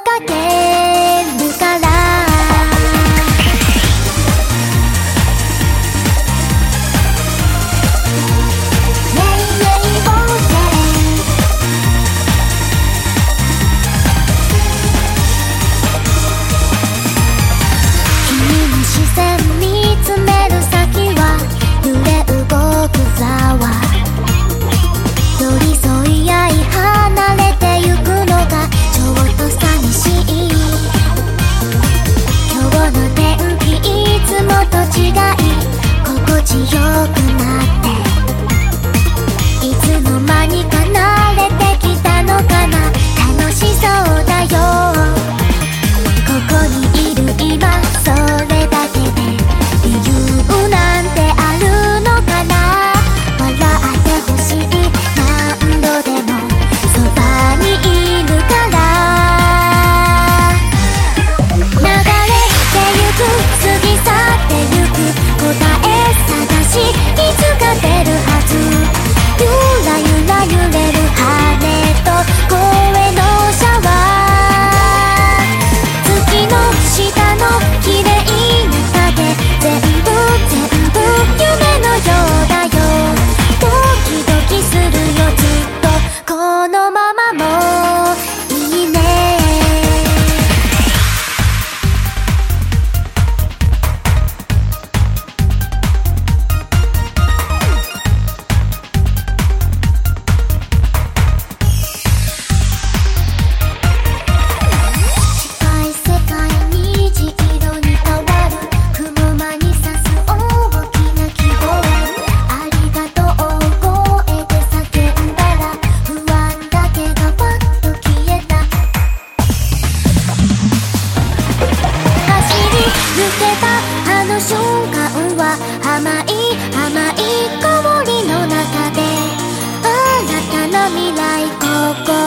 かけつもと違い心地よくなって 것